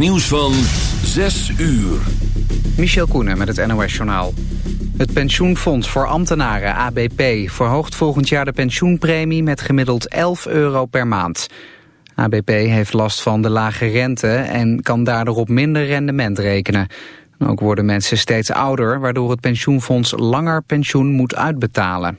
nieuws van 6 uur. Michel Koenen met het NOS-journaal. Het pensioenfonds voor ambtenaren, ABP, verhoogt volgend jaar de pensioenpremie met gemiddeld 11 euro per maand. ABP heeft last van de lage rente en kan daardoor op minder rendement rekenen. Ook worden mensen steeds ouder, waardoor het pensioenfonds langer pensioen moet uitbetalen.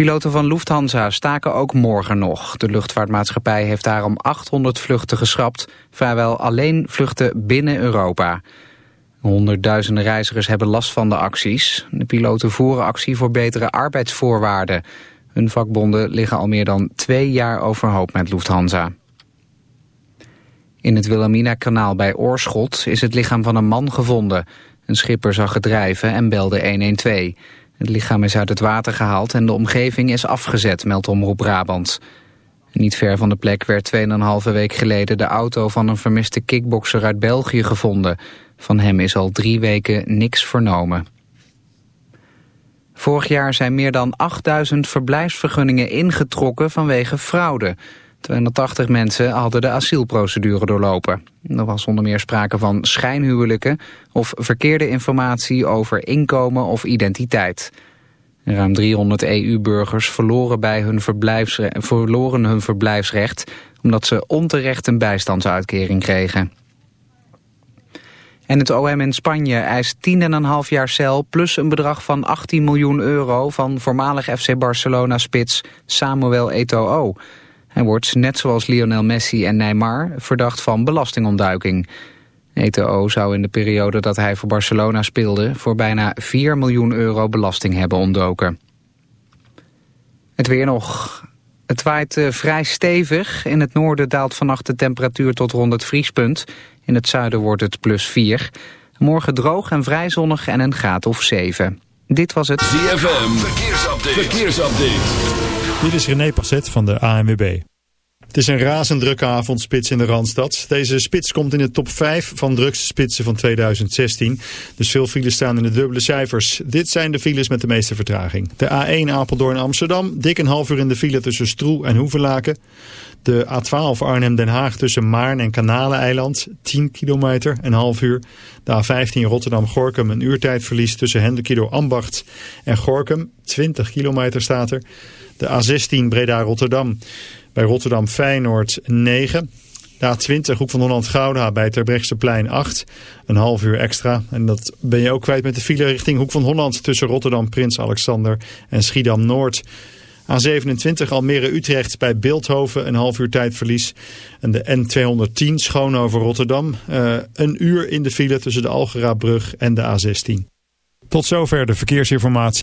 Piloten van Lufthansa staken ook morgen nog. De luchtvaartmaatschappij heeft daarom 800 vluchten geschrapt, vrijwel alleen vluchten binnen Europa. Honderdduizenden reizigers hebben last van de acties. De piloten voeren actie voor betere arbeidsvoorwaarden. Hun vakbonden liggen al meer dan twee jaar overhoop met Lufthansa. In het Wilhelmina-kanaal bij Oorschot is het lichaam van een man gevonden. Een schipper zag het drijven en belde 112. Het lichaam is uit het water gehaald en de omgeving is afgezet, meldt Omroep Brabant. Niet ver van de plek werd 2,5 week geleden de auto van een vermiste kickbokser uit België gevonden. Van hem is al drie weken niks vernomen. Vorig jaar zijn meer dan 8000 verblijfsvergunningen ingetrokken vanwege fraude. 280 mensen hadden de asielprocedure doorlopen. Er was onder meer sprake van schijnhuwelijken of verkeerde informatie over inkomen of identiteit. Ruim 300 EU-burgers verloren, bij hun verloren hun verblijfsrecht omdat ze onterecht een bijstandsuitkering kregen. En het OM in Spanje eist 10,5 jaar cel plus een bedrag van 18 miljoen euro van voormalig FC Barcelona-spits Samuel Eto'o. Hij wordt, net zoals Lionel Messi en Neymar, verdacht van belastingontduiking. Eto'o zou in de periode dat hij voor Barcelona speelde... voor bijna 4 miljoen euro belasting hebben ontdoken. Het weer nog. Het waait uh, vrij stevig. In het noorden daalt vannacht de temperatuur tot rond het vriespunt. In het zuiden wordt het plus 4. Morgen droog en vrij zonnig en een graad of 7. Dit was het ZFM. Verkeersupdate. Verkeersupdate. Dit is René Passet van de ANWB. Het is een razend drukke avondspits in de Randstad. Deze spits komt in de top 5 van drukste spitsen van 2016. Dus veel files staan in de dubbele cijfers. Dit zijn de files met de meeste vertraging. De A1 Apeldoorn Amsterdam. Dik een half uur in de file tussen Stroe en Hoevelaken. De A12 Arnhem-Den Haag tussen Maarn en Kanaleneiland. 10 kilometer, een half uur. De A15 Rotterdam-Gorkum een uurtijdverlies tussen Hendekido Ambacht en Gorkum. 20 kilometer staat er. De A16 Breda-Rotterdam. Bij Rotterdam Feyenoord 9. De A20 Hoek van Holland-Gouda bij Terbrechtseplein 8. Een half uur extra. En dat ben je ook kwijt met de file richting Hoek van Holland... tussen Rotterdam Prins Alexander en Schiedam-Noord. A27 Almere-Utrecht bij Beeldhoven een half uur tijdverlies. En de N210 Schoonhoven Rotterdam. Uh, een uur in de file tussen de Algerabrug en de A16. Tot zover de verkeersinformatie.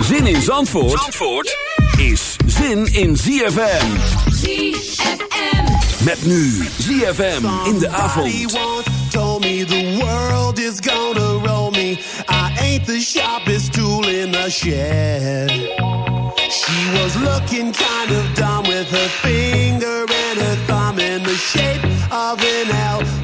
Zin in Zandvoort, Zandvoort is zin in ZFM. ZFM. Met nu ZFM in de avond. told me the world is gonna roll me. I ain't the sharpest tool in the shed. She was looking kind of dumb with her finger and her thumb in the shape of an L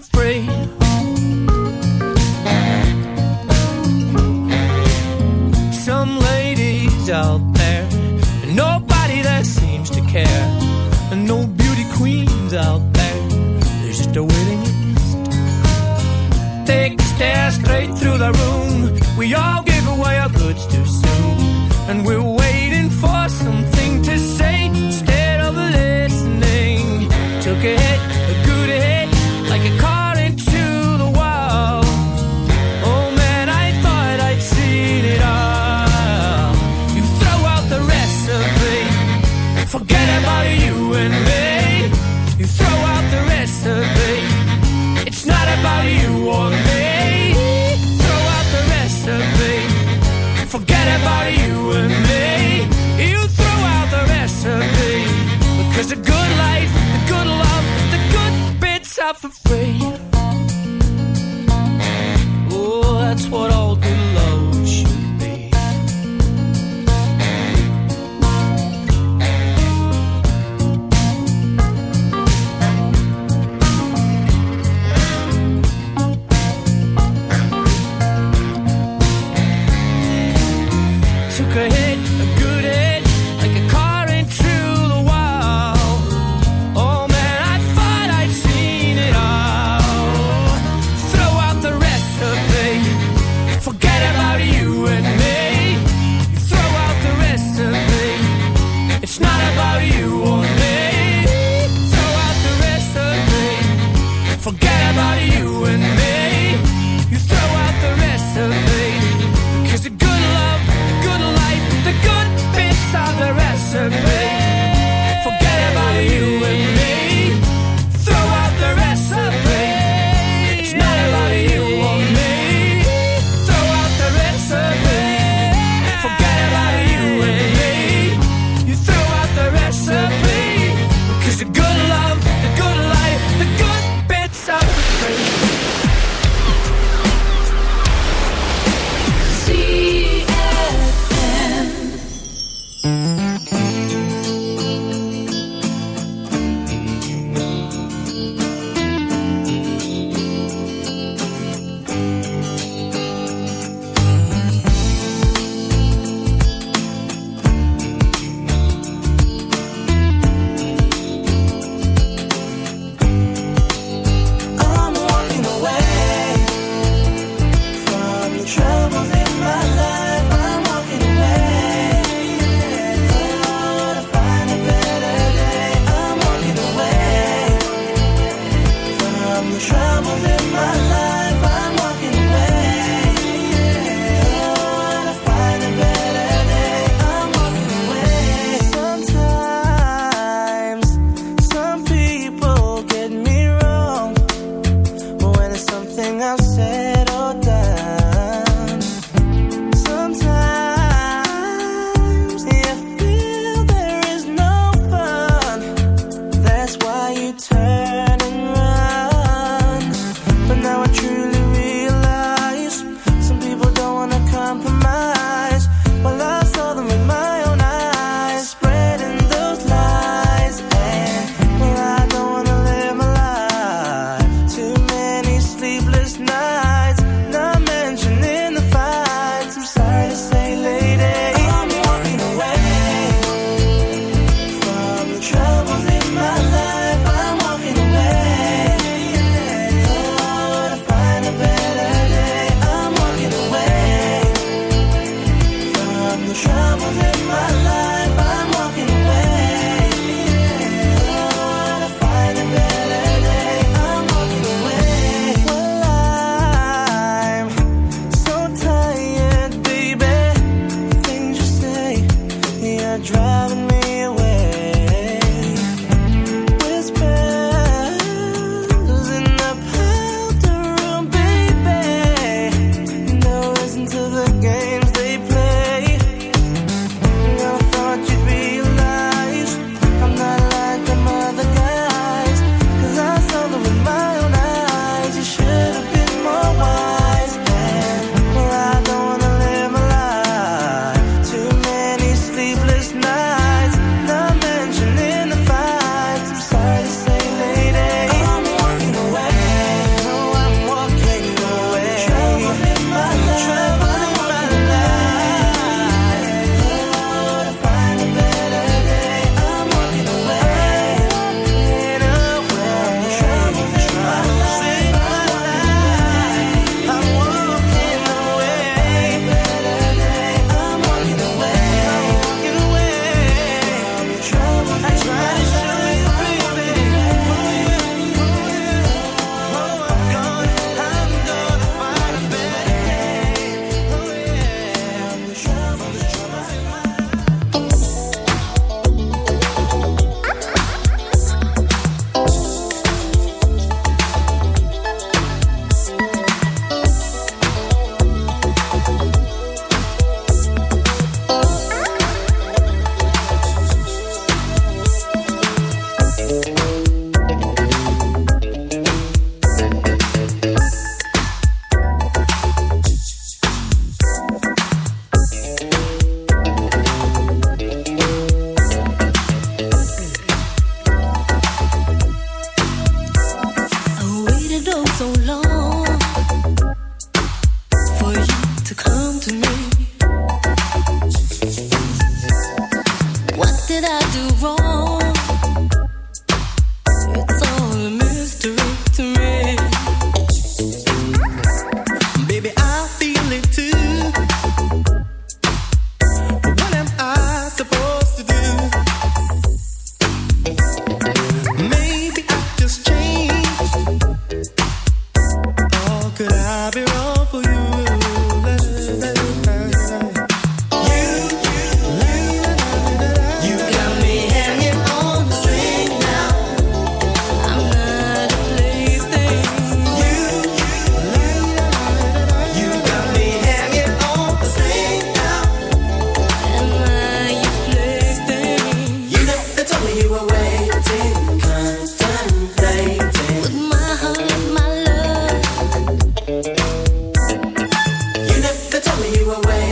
for free. about you or me. Throw out the rest of me. Forget about you. You were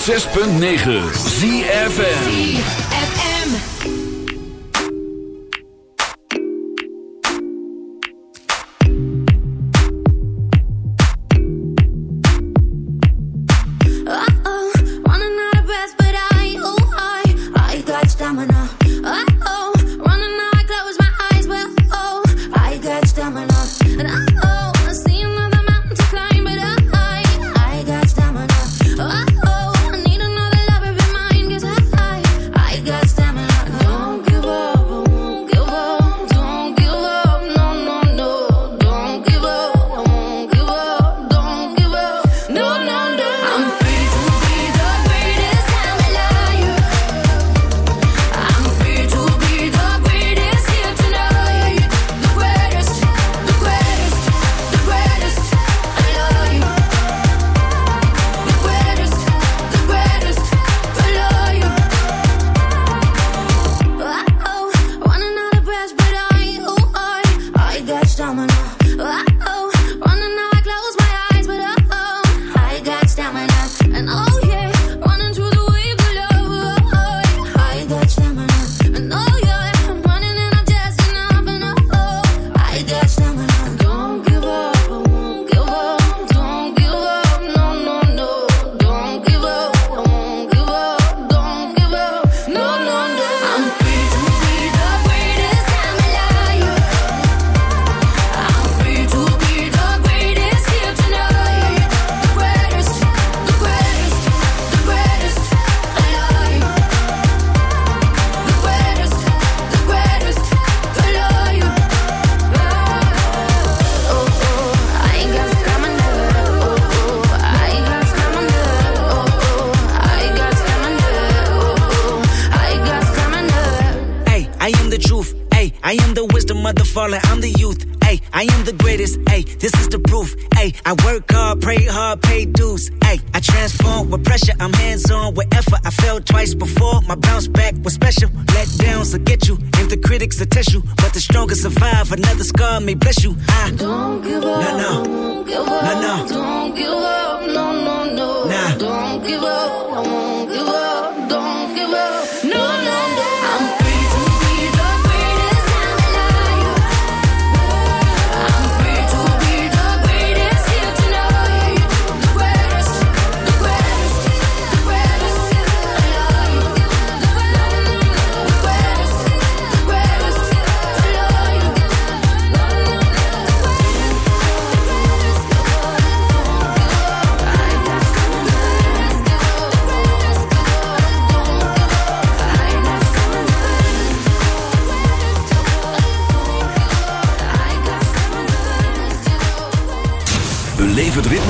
106.9 ZFN was special. Let downs will get you, and the critics will test you. But the strongest survive. Another scar may bless you. I don't give up. No, no. Don't give up. No, no. Don't give up. No, no, no. Nah. Don't give up.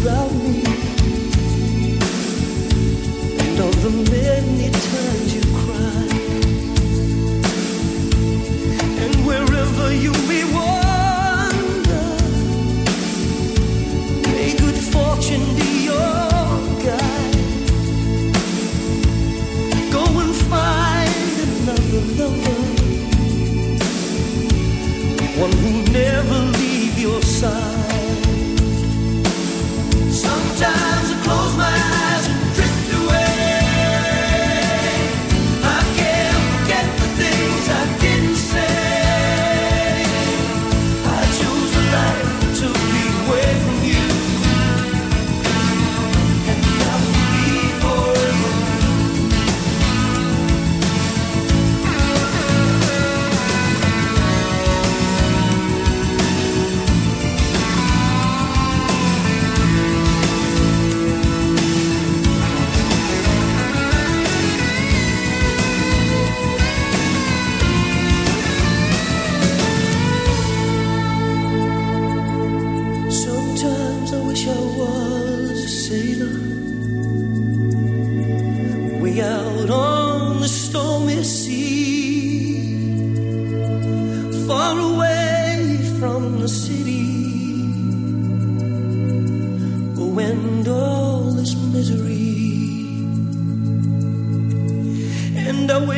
about me. And all the many never leave your side.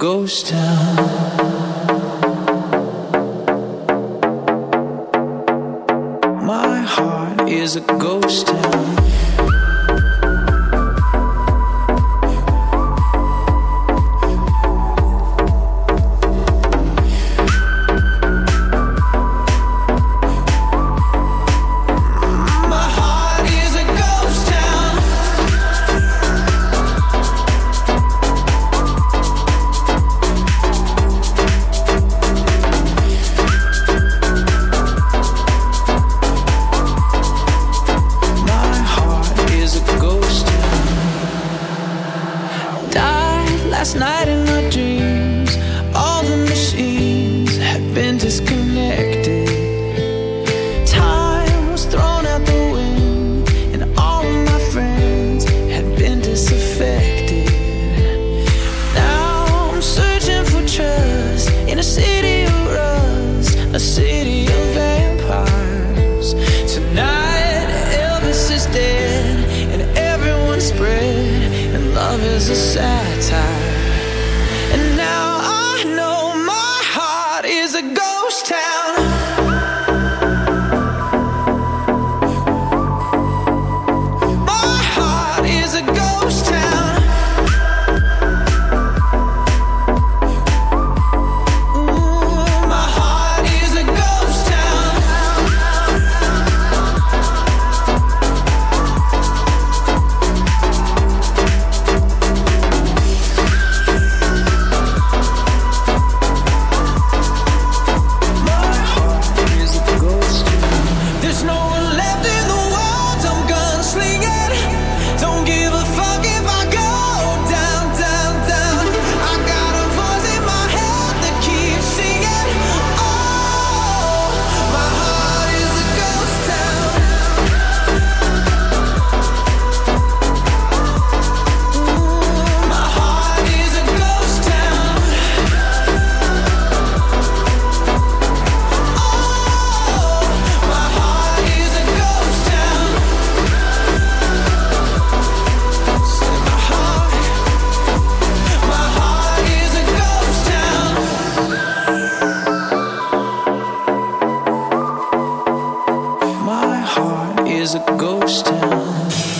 ghost town. Last night in my dreams, all the machines have been disconnected. is a ghost town.